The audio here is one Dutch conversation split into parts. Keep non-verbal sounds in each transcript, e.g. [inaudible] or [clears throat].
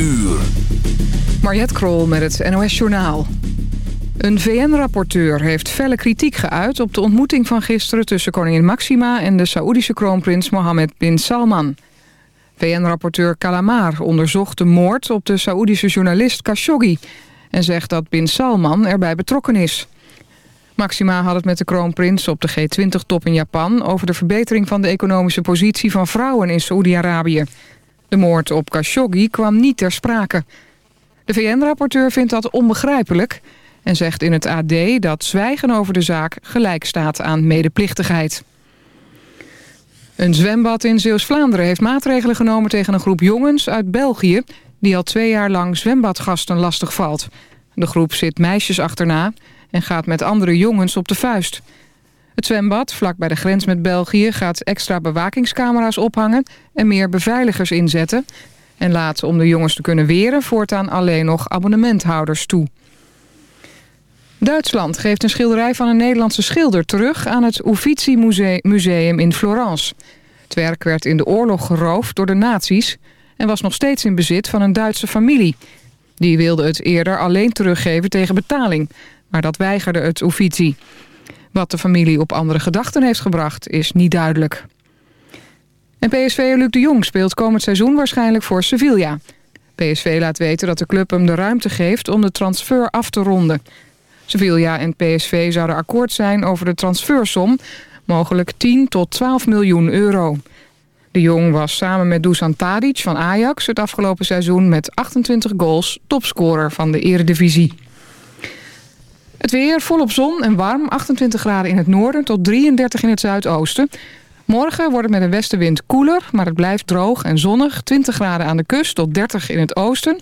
uur. Mariette Krol met het NOS Journaal. Een VN-rapporteur heeft felle kritiek geuit op de ontmoeting van gisteren... tussen koningin Maxima en de Saoedische kroonprins Mohammed bin Salman. VN-rapporteur Kalamar onderzocht de moord op de Saoedische journalist Khashoggi... en zegt dat bin Salman erbij betrokken is. Maxima had het met de kroonprins op de G20-top in Japan... over de verbetering van de economische positie van vrouwen in Saoedi-Arabië. De moord op Khashoggi kwam niet ter sprake. De VN-rapporteur vindt dat onbegrijpelijk... en zegt in het AD dat zwijgen over de zaak gelijk staat aan medeplichtigheid. Een zwembad in Zeeuws-Vlaanderen heeft maatregelen genomen tegen een groep jongens uit België... die al twee jaar lang zwembadgasten lastig valt. De groep zit meisjes achterna en gaat met andere jongens op de vuist. Het zwembad, vlak bij de grens met België, gaat extra bewakingscamera's ophangen... en meer beveiligers inzetten. En laat om de jongens te kunnen weren voortaan alleen nog abonnementhouders toe. Duitsland geeft een schilderij van een Nederlandse schilder terug... aan het Uffizi Museum in Florence. Het werk werd in de oorlog geroofd door de nazi's... en was nog steeds in bezit van een Duitse familie. Die wilde het eerder alleen teruggeven tegen betaling... maar dat weigerde het Uffizi. Wat de familie op andere gedachten heeft gebracht is niet duidelijk. En PSV'er Luc de Jong speelt komend seizoen waarschijnlijk voor Sevilla. PSV laat weten dat de club hem de ruimte geeft om de transfer af te ronden. Sevilla en PSV zouden akkoord zijn over de transfersom... mogelijk 10 tot 12 miljoen euro. De Jong was samen met Dusan Tadic van Ajax... het afgelopen seizoen met 28 goals topscorer van de eredivisie. Het weer volop zon en warm. 28 graden in het noorden tot 33 in het zuidoosten. Morgen wordt het met een westenwind koeler, maar het blijft droog en zonnig. 20 graden aan de kust tot 30 in het oosten.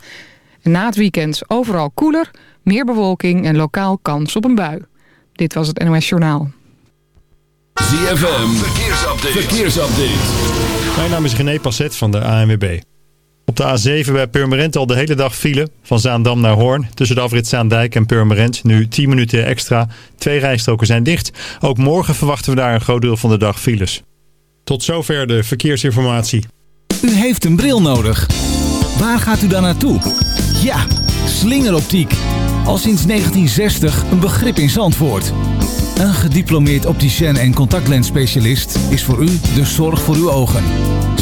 En na het weekend overal koeler, meer bewolking en lokaal kans op een bui. Dit was het NOS Journaal. ZFM, verkeersupdate. verkeersupdate. Mijn naam is René Passet van de ANWB. Op de A7 bij Purmerend al de hele dag file. Van Zaandam naar Hoorn. Tussen de afrit Zaandijk en Purmerend. Nu 10 minuten extra. Twee rijstroken zijn dicht. Ook morgen verwachten we daar een groot deel van de dag files. Tot zover de verkeersinformatie. U heeft een bril nodig. Waar gaat u dan naartoe? Ja, slingeroptiek. Al sinds 1960 een begrip in Zandvoort. Een gediplomeerd opticien en contactlensspecialist is voor u de zorg voor uw ogen.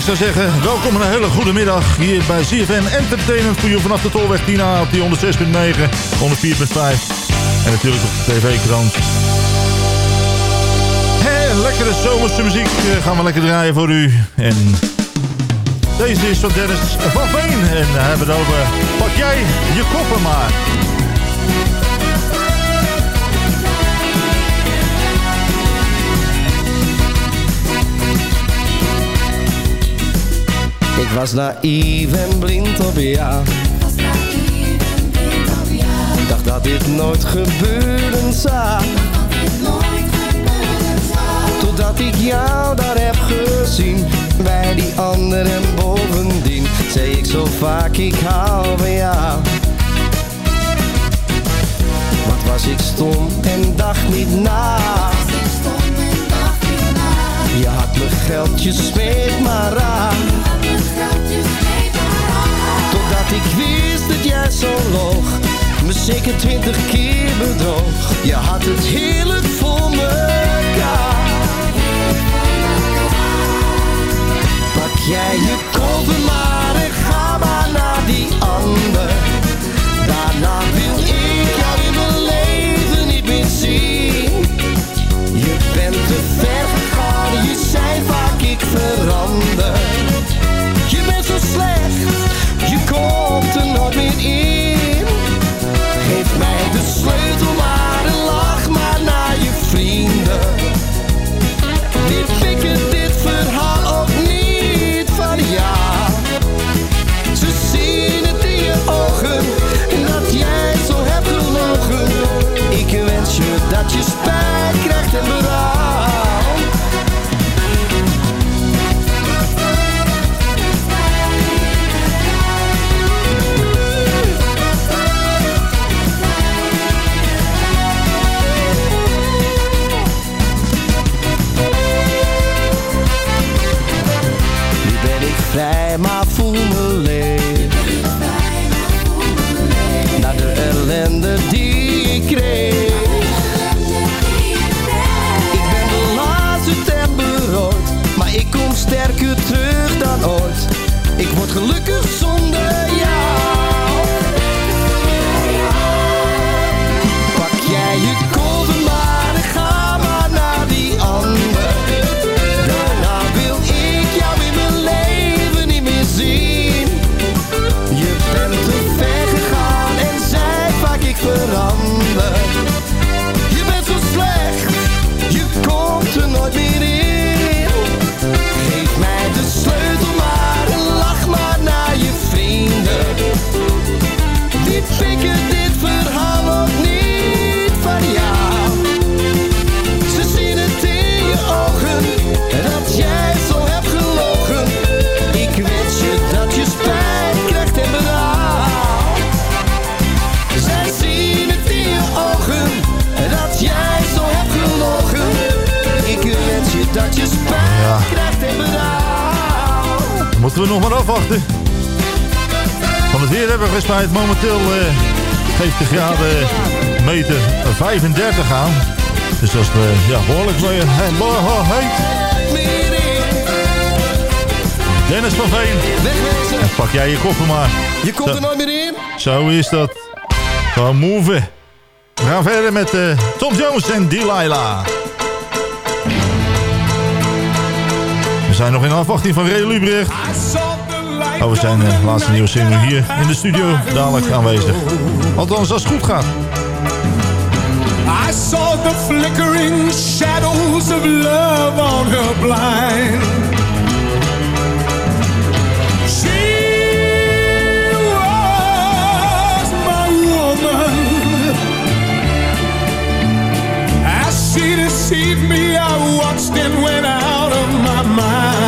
Zou zeggen, welkom en een hele goede middag hier bij CFM Entertainment voor je vanaf de Tolweg Tina op die 106.9, 104.5 en natuurlijk op de tv-krant. Lekkere zomerse muziek eh, gaan we lekker draaien voor u. En deze is van Dennis van Veen en we hebben het over pak jij je koffer maar. Ik was naïef en blind op jou. Ik dacht dat dit nooit gebeuren zou. Totdat ik jou daar heb gezien. Bij die ander en bovendien. Zei ik zo vaak ik hou van jou. Wat was ik stom en dacht niet na. Je had mijn geldje, smeet maar aan Totdat ik wist dat jij zo loog Me zeker twintig keer bedroog. Je had het heerlijk voor mekaar. Pak jij je koffer maar en ga maar naar die ander. Daarna wil ik jou in mijn leven niet meer zien. Je bent te ver gegaan, je zei vaak ik verander komt er nooit meer in. Geef mij de sleutel moeten we nog maar afwachten. Van het weer hebben we spijt. Momenteel eh, geeft de graden meter 35 aan. Dus dat is ja, behoorlijk weer heet. Dennis van Veen. Wegwezen. En pak jij je koffer maar. Je komt er nooit meer in. Zo is dat. Gewoon move. We gaan verder met eh, Tom Jones en Delilah. Zijn nog in afwachting van Ray Lubrecht. Over zijn eh, laatste nieuwe single hier in de studio dadelijk aanwezig. Althans, als het goed gaat. I saw the flickering shadows of love on her blind. She was my woman. As she deceived me, I watched went out of my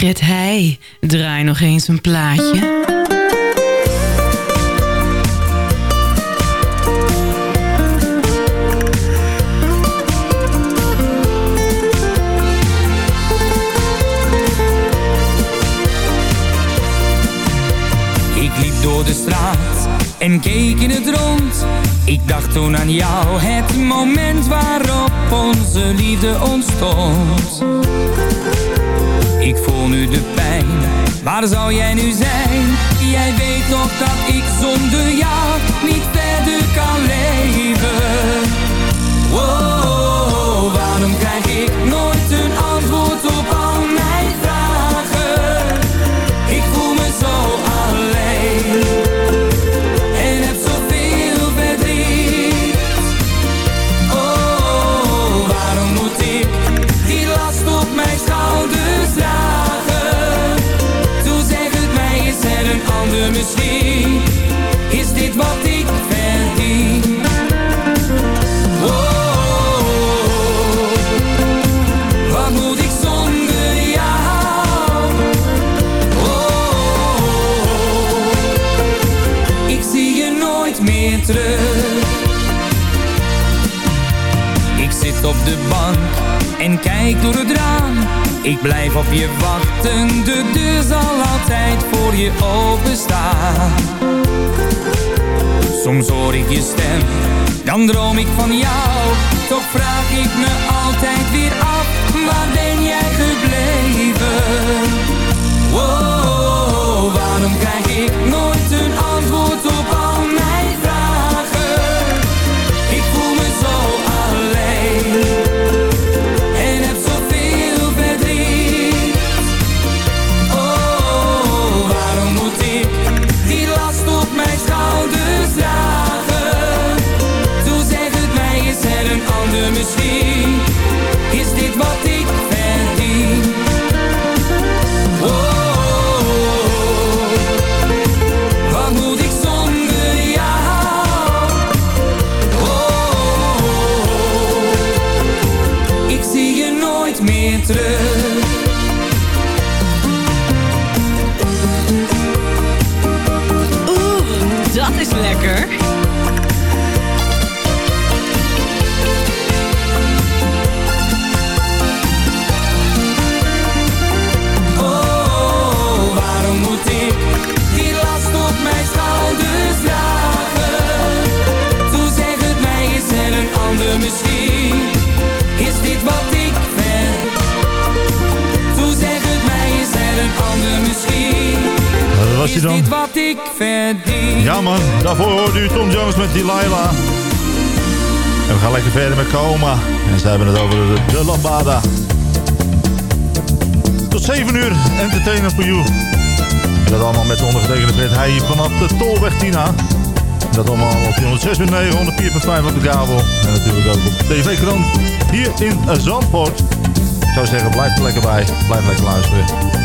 Fred Heij, draai nog eens een plaatje. Ik liep door de straat en keek in het rond. Ik dacht toen aan jou, het moment waarop onze liefde ontstond. Ik voel nu de pijn, waar zou jij nu zijn? Jij weet toch dat ik zonder jou niet verder kan leven. Wow, waarom krijg ik misschien? Is dit wat ik verdien? Oh, wat moet ik zonder jou? Oh, ik zie je nooit meer terug. Ik zit op de bank en kijk door het raam. Ik blijf op je wachten, de deur zal altijd voor je openstaan. Soms hoor ik je stem, dan droom ik van jou. Toch vraag ik me altijd weer af, waar ben Verder met Coma. En ze hebben het over de, de Lambada. Tot 7 uur, entertainer for you. Dat allemaal met de ondergetekende Heij vanaf de Tolweg Tina. Dat allemaal op 106.9, 104.5 op de kabel. En natuurlijk ook op tv-krant hier in Zandvoort. Ik zou zeggen, blijf er lekker bij. Blijf lekker luisteren.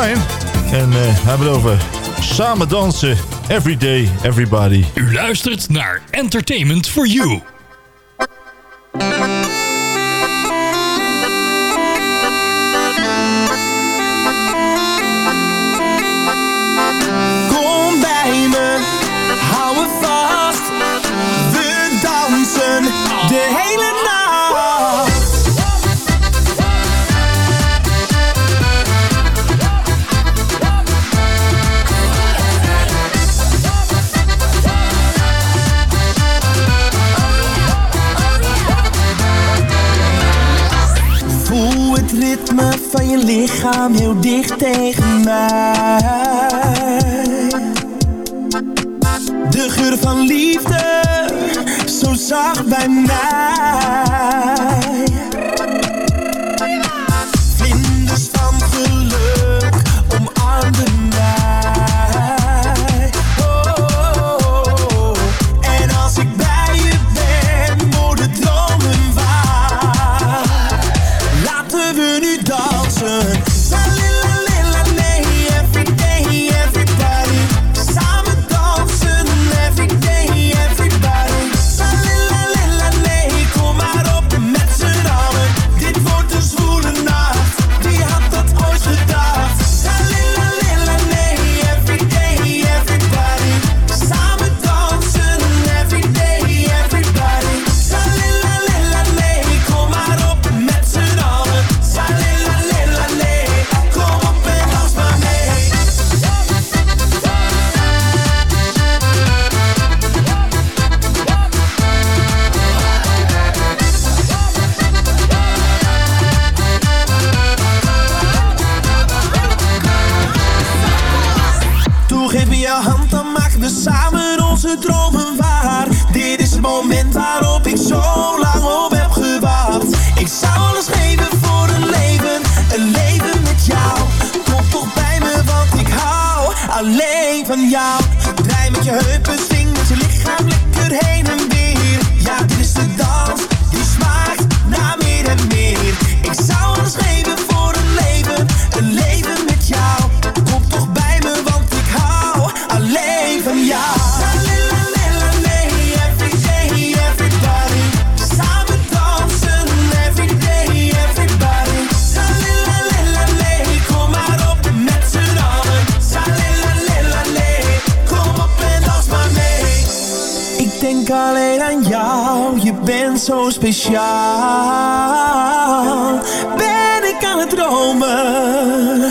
En uh, hebben het over samen dansen. Every day, everybody. U luistert naar Entertainment for You. aan jou, je bent zo speciaal. Ben ik aan het dromen?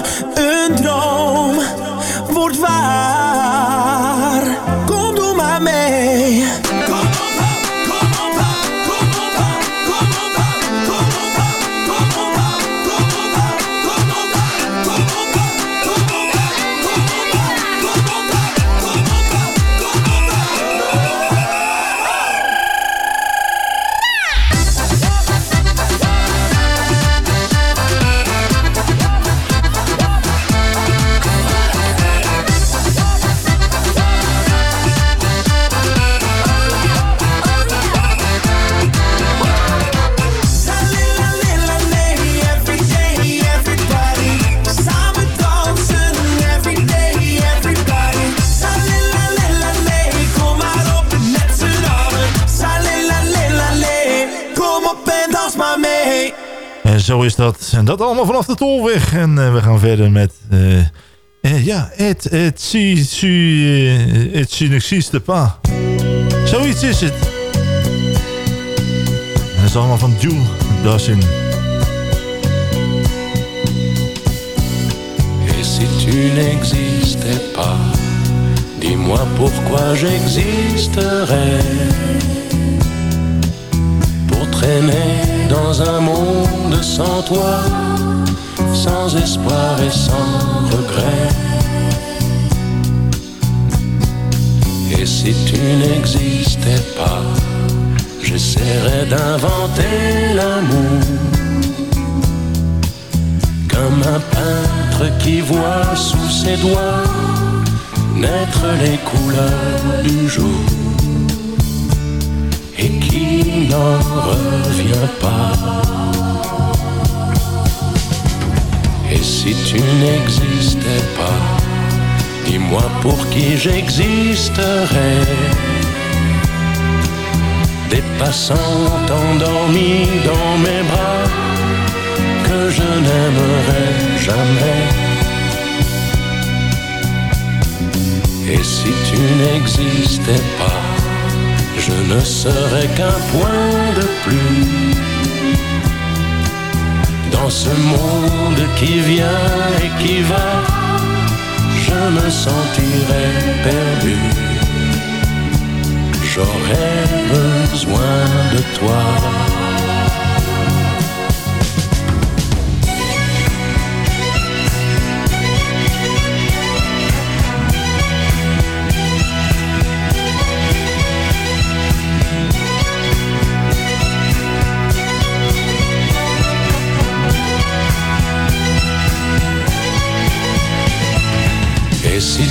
zo is dat. En dat allemaal vanaf de Tolweg. En uh, we gaan verder met... Uh, uh, ja, het, het, si, si, het synexis de pa. Zoiets is het. En dat is allemaal van Jules Dassin. Et si tu n'existais pas, dis-moi pourquoi j'existerais. Pour traîner dans un monde sans toi, sans espoir et sans regret. Et si tu n'existais pas, j'essaierais d'inventer l'amour. Comme un peintre qui voit sous ses doigts naître les couleurs du jour n'en revient pas. Et si tu n'existais pas, dis-moi pour qui j'existerais. Des passants endormis dans mes bras que je n'aimerais jamais. Et si tu n'existais pas, je ne serais qu'un point de plus dans ce monde qui vient et qui va. Je me sentirais perdu. J'aurais besoin de toi.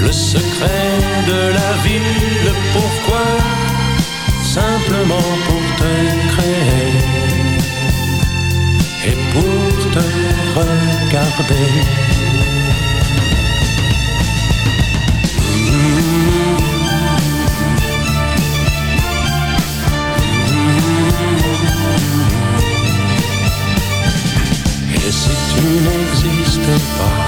Le secret de la vie, le pourquoi, simplement pour te créer et pour te regarder. Et si tu n'existais pas,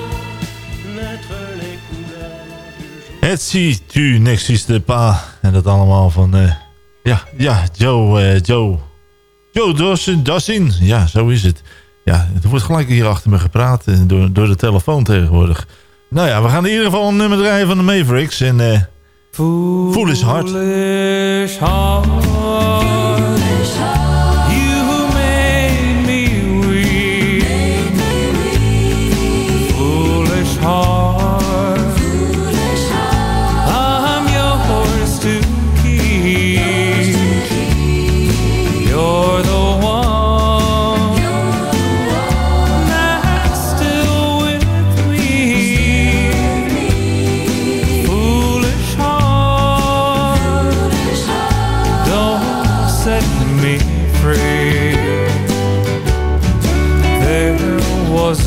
Het ziet tu n'existe pas. En dat allemaal van... eh, ja, ja, Joe, eh, Joe. Joe Dawson. Ja, zo is het. Ja, er wordt gelijk hier achter me gepraat eh, door, door de telefoon tegenwoordig. Nou ja, we gaan in ieder geval een nummer draaien van de Mavericks. En eh Foolish Heart. Foolish heart.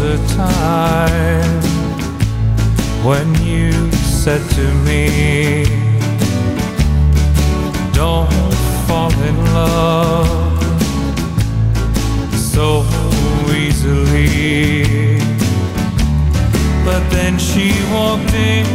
A time when you said to me, Don't fall in love so easily. But then she walked in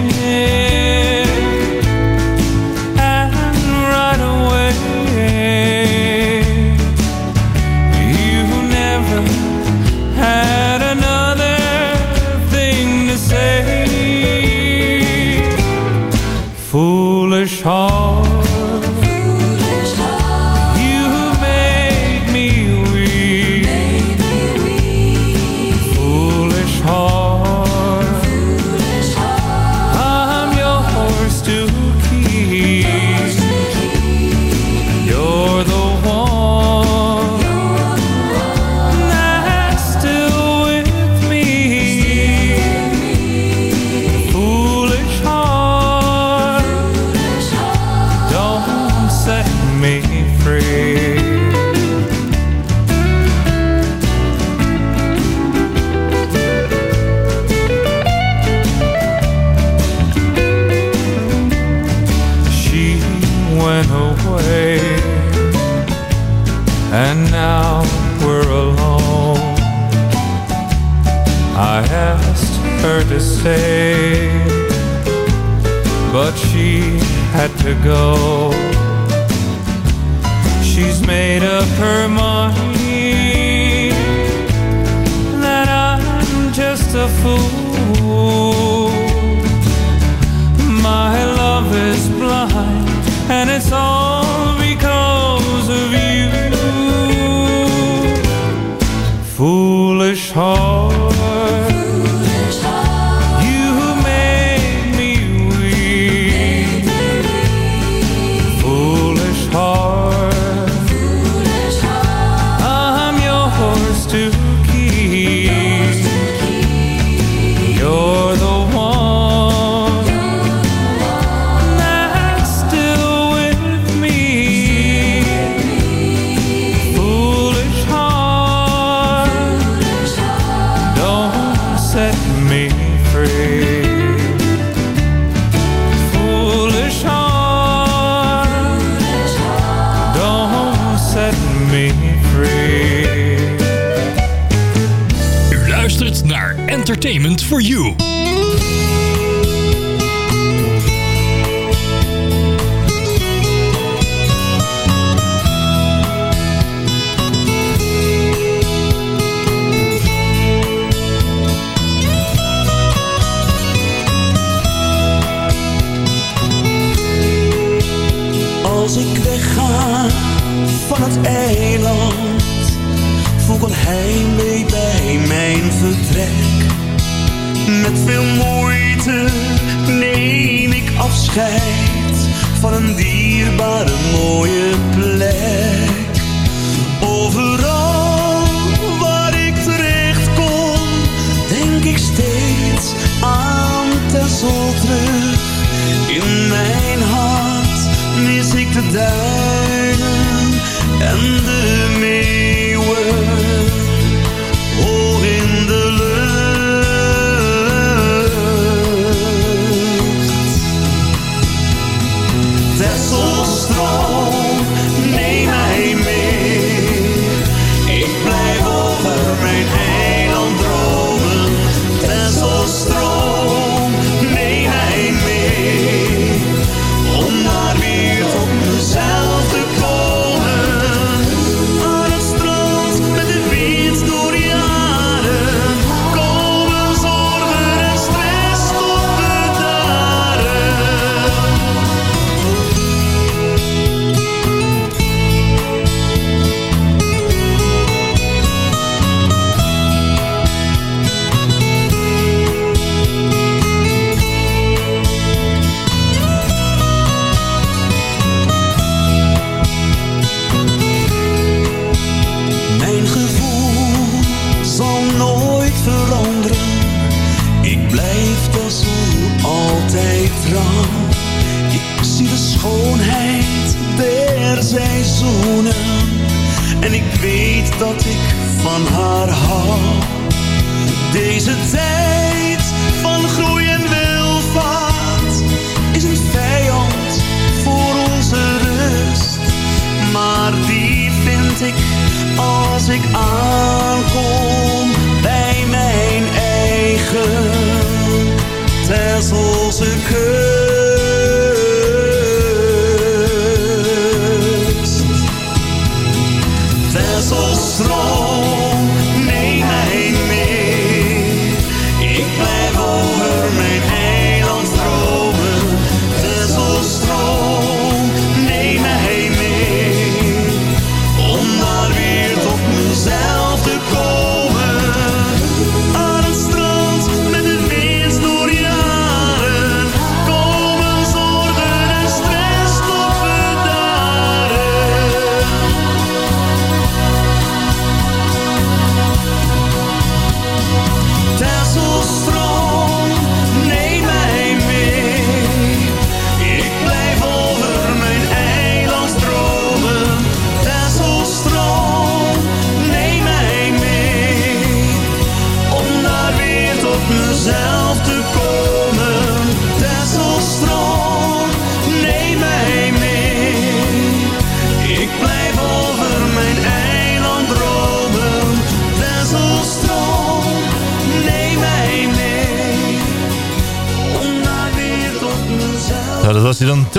had to go. She's made up her mind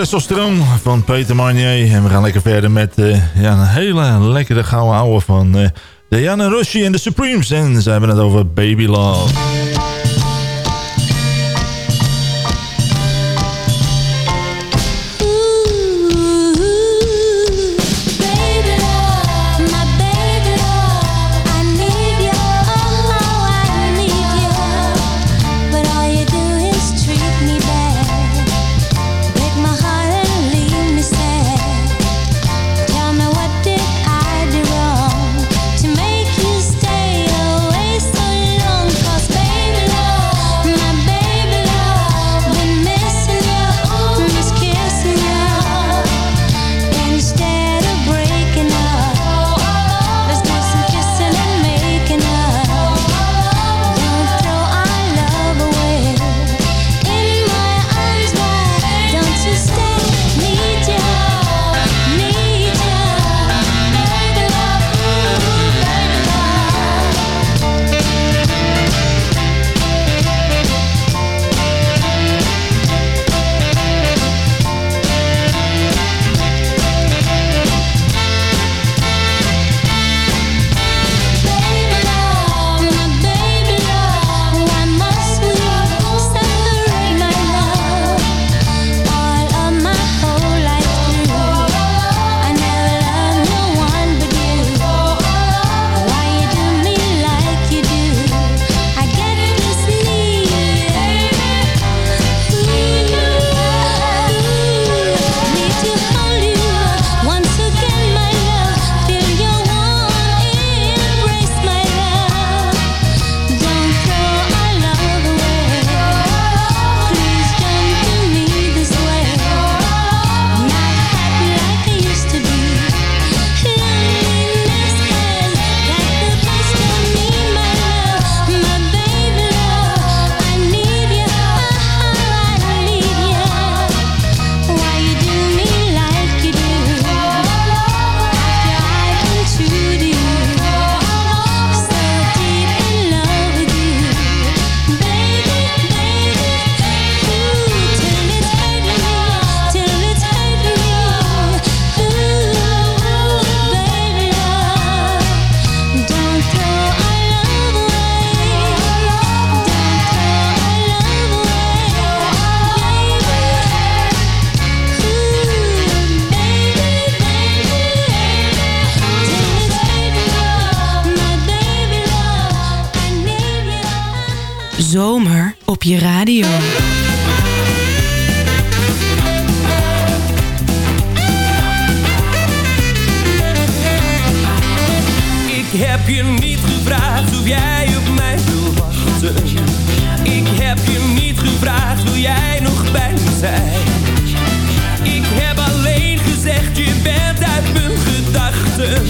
Testosteron van Peter Marnier. En we gaan lekker verder met uh, ja, een hele lekkere gouden ouwe van uh, Diana Roshi en de Supremes. En ze hebben het over Baby Love. zomer op je radio. Ik heb je niet gevraagd hoe jij op mij wil wachten. Ik heb je niet gevraagd wil jij nog bij me zijn. Ik heb alleen gezegd je bent uit mijn gedachten.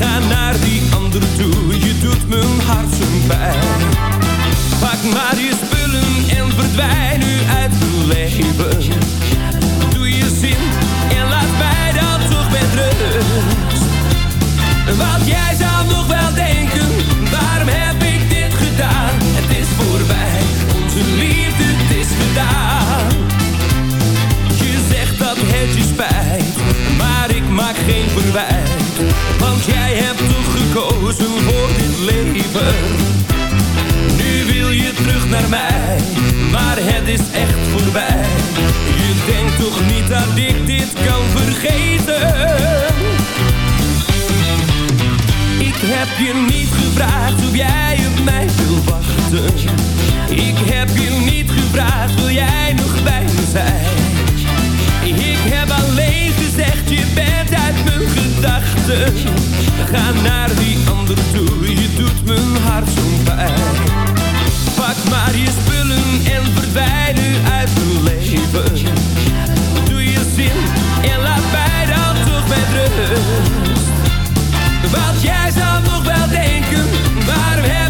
Ga naar die andere toe, je doet mijn hart zo pijn. Pak maar je spullen en verdwijn nu uit mijn leven. Doe je zin en laat mij dan toch met rust. Wat jij zou nog wel denken, waarom heb ik dit gedaan? Het is voorbij, onze liefde, het is gedaan. Je zegt dat het je spijt, maar ik maak geen verwijt. Want jij hebt toch gekozen voor dit leven naar mij, maar het is echt voorbij. Je denkt toch niet dat ik dit kan vergeten? Ik heb je niet gevraagd of jij op mij wil wachten. Ik heb je niet gevraagd, wil jij nog bij me zijn? Ik heb alleen gezegd, je bent uit mijn gedachten. Ga naar die ander toe, je doet mijn hart zo pijn. Pak maar je spullen en verdwijnen uit je leven. Doe je zin en laat mij dan toch met rust. Wat jij zou nog wel denken, waarom heb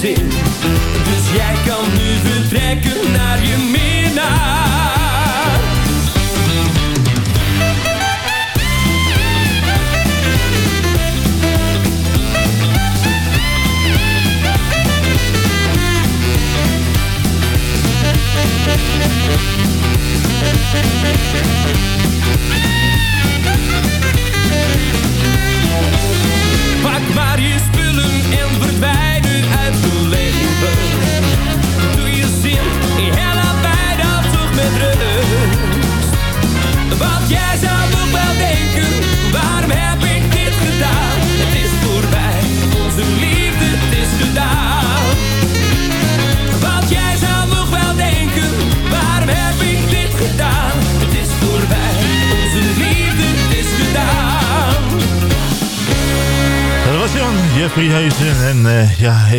zin.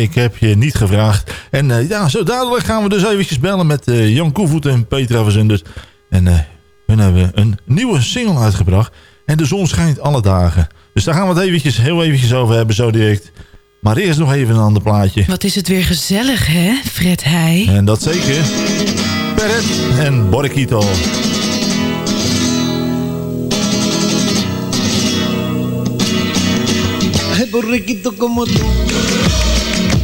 Ik heb je niet gevraagd. En eh, ja, zo dadelijk gaan we dus eventjes bellen met eh, Jan Koevoet en Petra Verzenders. En eh hun hebben een nieuwe single uitgebracht. En de zon schijnt alle dagen. Dus daar gaan we het eventjes, heel eventjes over hebben, zo direct. Maar eerst nog even een ander plaatje. Wat is het weer gezellig, hè, Fred Heij? En dat zeker. Perret en Borikito. Ay, borrequito como tú,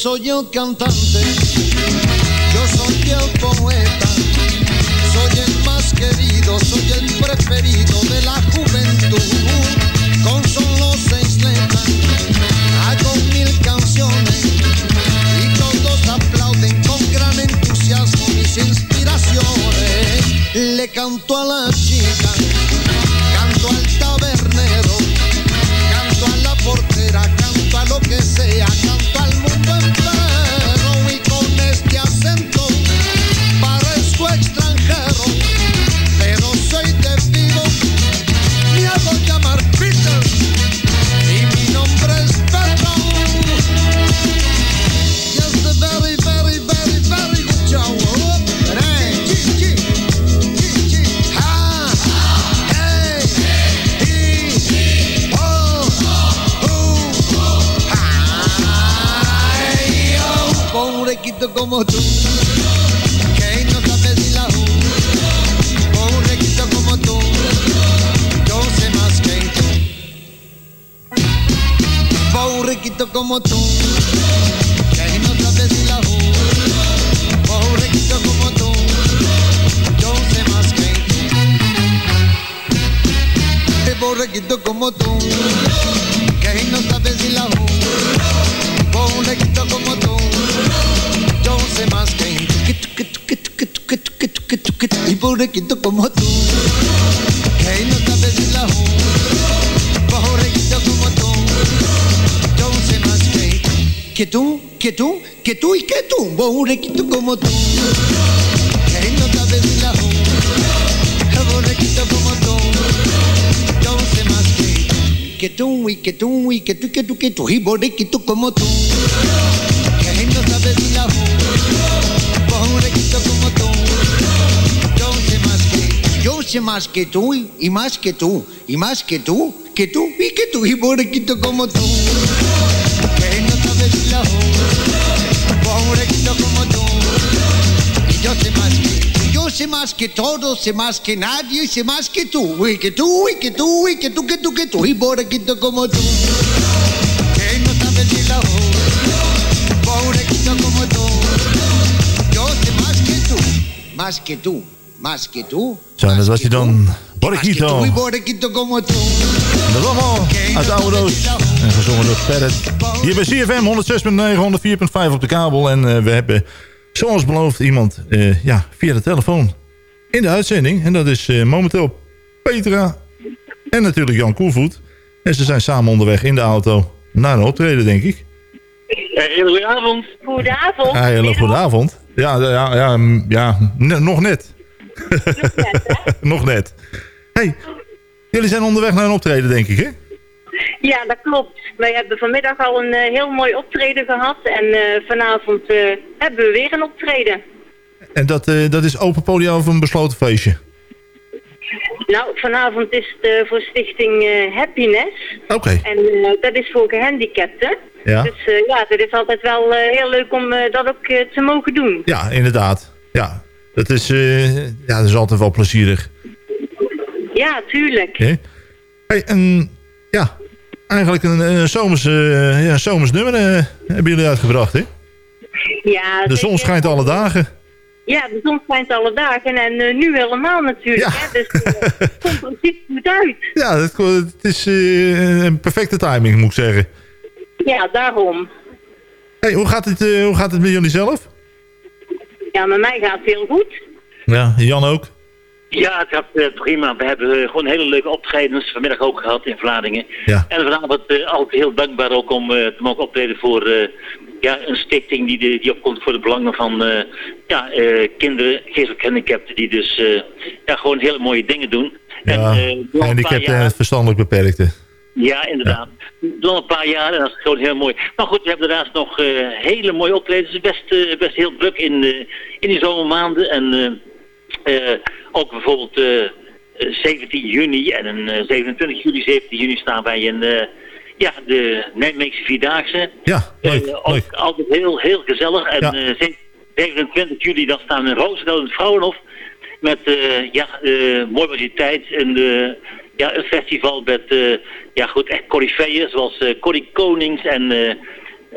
soy el cantante, yo soy el poeta, soy el más querido, soy el preferido de la juventud. Con solo seis letras, hago mil canciones y todos aplauden con gran entusiasmo mis inspiraciones. Le canto a la chica canto al tabernero, canto a la portera, como tú, no la como tú, yo sé que tú. Como tú, que no sabes ni la U. Pobrequito como tú, yo sé más que tú. Qué borrequito como tú, que no sabes ni la U. Borrequito como tú, que tú, que tú, que tú. Y borrequito como tú, que no sabes ni la U. Borrequito como tú, yo sé más que tú. Que tú, que tú, que tú y que tú. Borrequito como tú, que no sabes ni la U. Borrequito como tú, yo sé más que tú. Que tú y que tú y que tú y que tú que tú y borrequito como tú. Sé más que tú y- y más que tú y más que tú, que tú y que tú y borrequito como tú. Que no sabes la U. Borrequito como tú. Y yo sé más que. Yo sé más que todo, sé más que nadie, sé más que tú. Y que tú, y que tú, y que tú, que tú, que tú. Y borrequito como tú. Que no sabes ni la U. Borrequito como tú. Yo sé más que tú. Más que tú. Más que tú. Zo, en dat was hij dan. Borikito. tú y borrequito como tú. Dat allemaal uit de oude doos. En gezongen door Parrot. Hier bij CFM 106.9, 104.5 op de kabel. En eh, we hebben, zoals beloofd, iemand eh, ja, via de telefoon in de uitzending. En dat is eh, momenteel Petra en natuurlijk Jan Koelvoet. En ze zijn samen onderweg in de auto naar een optreden, denk ik. hele goede avond. Goedenavond. Ah, hele goede avond. Ja, ja, ja, ja n- nog net. nog net. hey, jullie zijn onderweg naar een optreden, denk ik, hè? Ja, dat klopt. Wij hebben vanmiddag al een eh, heel mooi optreden gehad. En eh, vanavond eh, hebben we weer een optreden. En dat, dat is open podium of een besloten feestje? Nou, vanavond is het voor stichting Happiness. Oké. En dat is voor gehandicapten. Ja. Dus ja, het is altijd wel heel leuk om dat ook te mogen doen. Ja, inderdaad. Ja, dat is, eh, ja, dat is altijd wel plezierig. Ja, tuurlijk. Hey, en ja, eigenlijk een, een zomers, eh, ja, zomers nummer eh, hebben jullie uitgebracht, hè? Ja, De zon schijnt alle dagen. Ja, de zon schijnt alle dagen en eh, nu helemaal natuurlijk. Hè? Dus [laughs] het komt er precies goed uit. Ja, het, het is een perfecte timing, moet ik zeggen. Ja, daarom. Hey, hoe, gaat het, hoe gaat het met jullie zelf? Ja, met mij gaat het heel goed. Ja, Jan ook? Ja, het gaat eh, prima. We hebben eh, gewoon hele leuke optredens vanmiddag ook gehad in Vlaardingen. Ja. En vanavond eh, altijd heel dankbaar ook om eh, te mogen optreden voor eh, ja, een stichting die, de, die opkomt voor de belangen van eh, ja, eh, kinderen, geestelijk gehandicapten, die dus eh, ja, gewoon hele mooie dingen doen. Ja, en, eh, handicapten en verstandelijk beperkte. Ja, inderdaad. Door een paar jaar en dat is gewoon heel mooi. Maar goed, we hebben daarnaast nog eh, hele mooie optredens. Het is best, eh, best heel druk in, eh, in die zomermaanden. En ook bijvoorbeeld eh, eh, 17 juni en een, eh, 27 juli, 17 juni staan wij in eh, ja, de Nijmeegse Vierdaagse. Ja, leuk, ook altijd heel, heel gezellig. En Ja. eh, ze- 27 juli dan staan we in Roosendaal in het Vrouwenhof. Met eh, ja, eh mooie variëteit. En eh, ja, een festival met eh, ja, goed, echt coryfeeën zoals eh Corrie Konings en... eh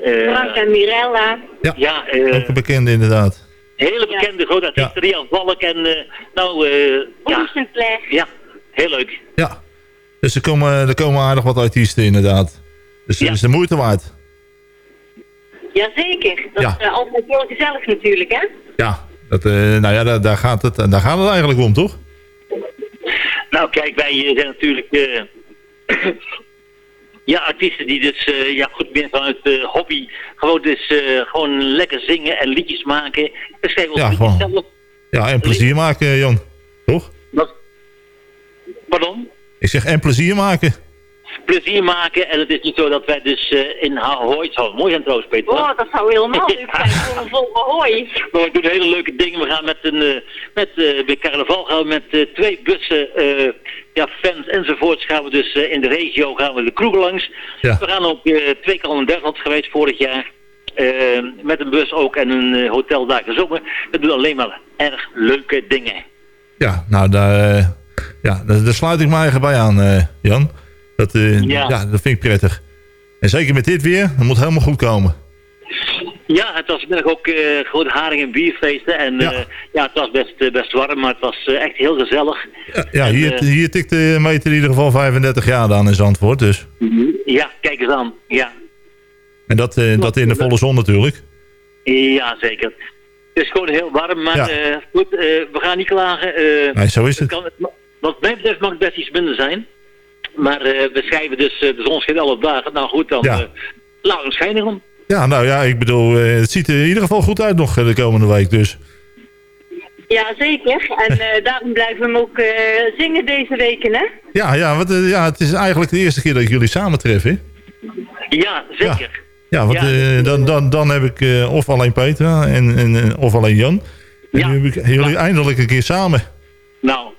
eh, Frank en Mirella. Ja, ja eh, ook een bekende inderdaad. hele bekende grote artiesten, Rian Valk en eh, nou, eh ja, ja, heel leuk. Ja, dus er komen, er komen aardig wat artiesten inderdaad. Dus het is de moeite waard. Jazeker. Dat Ja. is eh, altijd heel gezellig natuurlijk, hè? Ja, dat, eh, nou ja, daar, daar, gaat het, daar gaat het eigenlijk om, toch? Nou kijk, wij zijn natuurlijk eh, [clears throat] ja, artiesten die dus eh, ja, goed meer vanuit eh, hobby gewoon dus eh, gewoon lekker zingen en liedjes maken. We schrijven Ja, gewoon. zelf. Ja, en plezier maken, Jan. Toch? Pardon? Ik zeg en plezier maken. Plezier maken en het is niet zo dat wij dus eh, in zou mooi zijn trouwens Peter. Oh, dat zou helemaal leuk [laughs] zijn voor een vol hooi. Maar we doen hele leuke dingen. We gaan met een, eh, met, eh, bij carnaval gaan we met eh, twee bussen, eh, ja, fans enzovoorts gaan we dus eh, in de regio gaan we de kroegen langs. Ja. We gaan ook eh, twee keer al in Duitsland geweest vorig jaar. Eh, met een bus ook en een eh, hotel daar gezongen. We doen alleen maar erg leuke dingen. Ja, nou, daar, eh, ja, daar, daar sluit ik me eigen bij aan, eh, Jan. Dat, eh, Ja. ja. dat vind ik prettig. En zeker met dit weer, dat moet helemaal goed komen. Ja, het was vanmiddag ook eh gewoon haring- en bierfeesten. En ja, ja het was best, eh, best warm, maar het was eh, echt heel gezellig. Ja, En, hier, eh, hier tikt de meter in ieder geval 35 jaar aan in Zandvoort. Dus. Ja, kijk eens aan. Ja, En dat, eh, dat in de volle zon natuurlijk. ja zeker. Het is gewoon heel warm, maar Ja. eh, goed, eh, we gaan niet klagen. eh, Nee, zo is het. Kan, wat mij betreft mag het best iets minder zijn. Maar eh, we schrijven dus, eh, de zon schijnt alle dagen. Nou goed, dan Ja. eh, laten we schijnen dan. Ja, nou ja, ik bedoel, eh, het ziet er in ieder geval goed uit nog de komende week. Dus Ja, zeker. En eh, [laughs] daarom blijven we hem ook eh, zingen deze weken, hè? ja, ja, wat, eh, ja, het is eigenlijk de eerste keer dat ik jullie samen tref, hè? Ja, zeker. Ja, want eh, dan, dan, dan heb ik eh, of alleen Petra en, en, of alleen Jan. En nu heb ik jullie eindelijk een keer samen. Nou.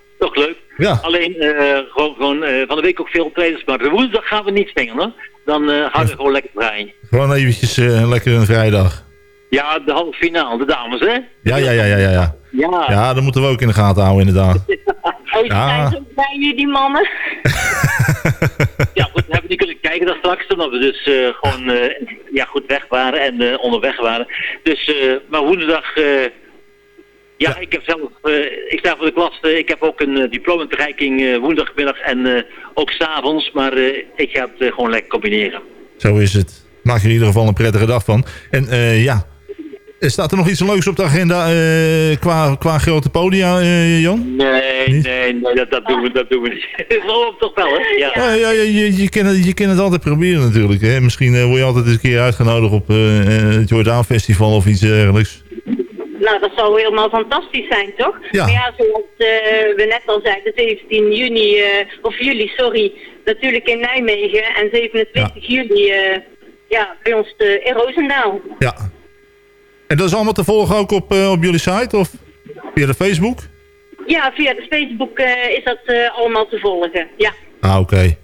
Ja. Alleen eh, gewoon, gewoon eh, van de week ook veel optredens. Maar de woensdag gaan we niet zingen hoor. Dan eh houden we gewoon lekker vrij. Gewoon eventjes eh, lekker een vrijdag. Ja, de halve finale, de dames hè? Ja, ja, ja, ja, ja. Ja, Ja. ja dat moeten we ook in de gaten houden inderdaad. [laughs] Oh, Ja. zijn zo bij jullie, die mannen. [laughs] Ja, goed, we hebben niet kunnen kijken daar straks, omdat we dus eh, gewoon eh, ja, goed weg waren en eh, onderweg waren. Dus, eh, maar woensdag, ja, ik heb zelf, eh, ik sta voor de klas, eh, ik heb ook een uh, diploma-verrijking eh, woensdagmiddag en ook s'avonds, maar ik ga het gewoon lekker combineren. Zo is het. Maak er in ieder geval een prettige dag van. En ja, Staat er nog iets leuks op de agenda qua, qua grote podia, Jan? Nee, nee, nee, dat, dat, doen we, dat doen we niet. [laughs] Geloof toch wel, hè? Ja. Ja, ja, ja, je, je, kan het, je kan het altijd proberen natuurlijk. Hè? Misschien word je altijd eens een keer uitgenodigd op het Jordaan Festival of iets dergelijks. Nou, dat zou helemaal fantastisch zijn, toch? Ja. Maar ja, zoals eh, we net al zeiden, 17 juni, eh, of juli, sorry, natuurlijk in Nijmegen. En 27 juli, eh, ja, bij ons de, in Roosendaal. Ja. En dat is allemaal te volgen ook op, op jullie site of via de Facebook? Ja, via de Facebook is dat allemaal te volgen, ja. Ah, oké.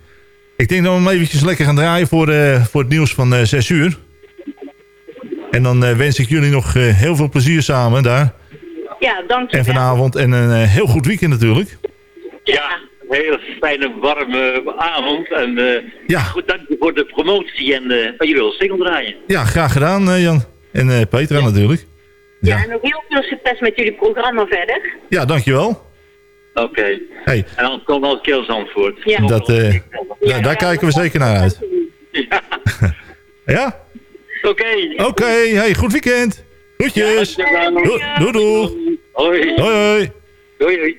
Ik denk dat we hem eventjes lekker gaan draaien voor, voor het nieuws van eh 6 uur. En dan eh, wens ik jullie nog eh, heel veel plezier samen daar. Ja, dank je En vanavond en een eh, heel goed weekend natuurlijk. Ja, een hele fijne, warme avond. En Ja. goed, dank je voor de promotie en jullie wel single draaien. Ja, graag gedaan Jan. En Petra natuurlijk. Ja, en nog heel veel succes met jullie programma verder. Ja, dankjewel. Oké. Hey. En dan komt keer als antwoord. Ja. Dat, eh, daar, daar kijken we zeker naar uit. Ja? [laughs] Oké. Oké, hey, goed weekend. Groetjes. Ja, Doei, doei, doei. Hoi. Hoi, hoi. Doei, doei.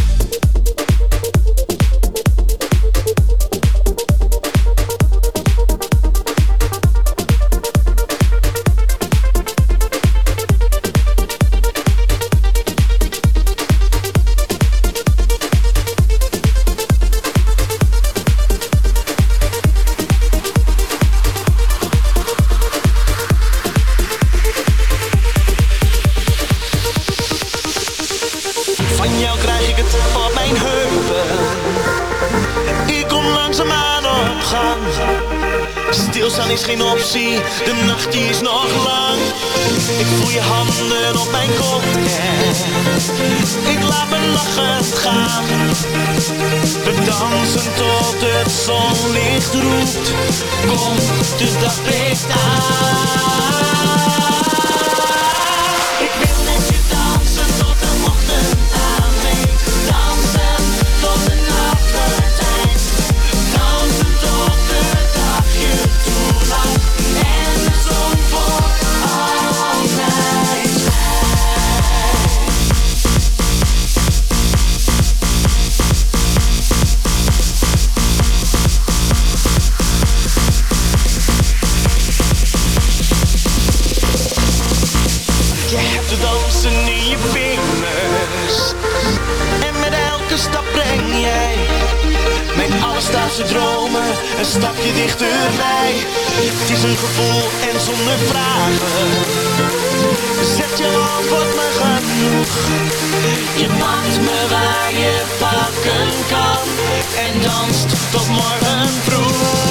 wordt me genoeg. Je maakt me waar je pakken kan en danst tot morgen vroeg.